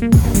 Bye.